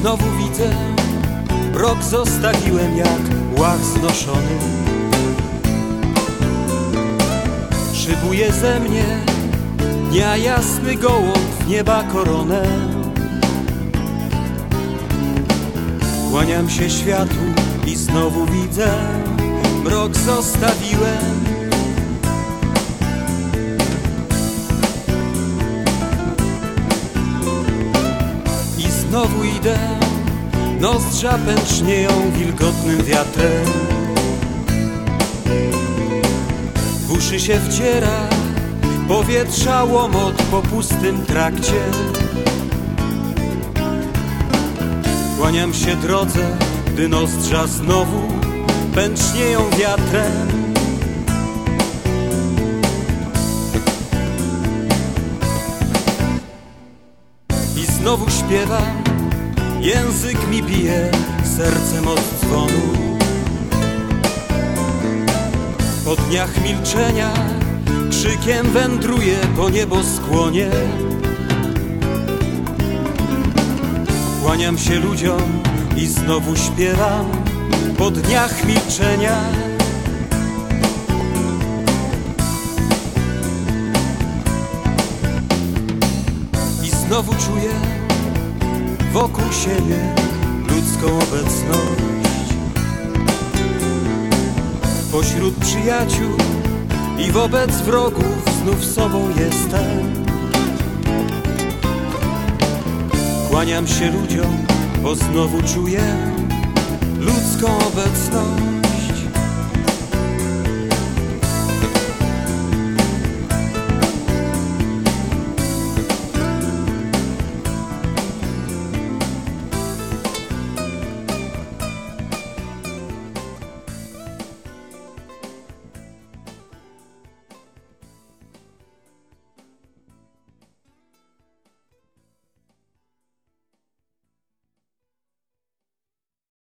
znowu widzę Rok zostawiłem jak łach znoszony. Szybuje ze mnie dnia jasny gołąb nieba koronę. Kłaniam się światu i znowu widzę Mrok zostawiłem znowu idę Nozdrza pęcznieją wilgotnym wiatrem. W uszy się wdziera Powietrza łomot po pustym trakcie. Kłaniam się drodze, gdy nozdrza znowu pęcznieją wiatrem. Znowu śpiewam, język mi bije sercem od dzwonu Po dniach milczenia krzykiem wędruję po nieboskłonie Kłaniam się ludziom i znowu śpiewam po dniach milczenia. I znowu czuję wokół siebie ludzką obecność. Pośród przyjaciół i wobec wrogów znów sobą jestem. Kłaniam się ludziom, bo znowu czuję ludzką obecność.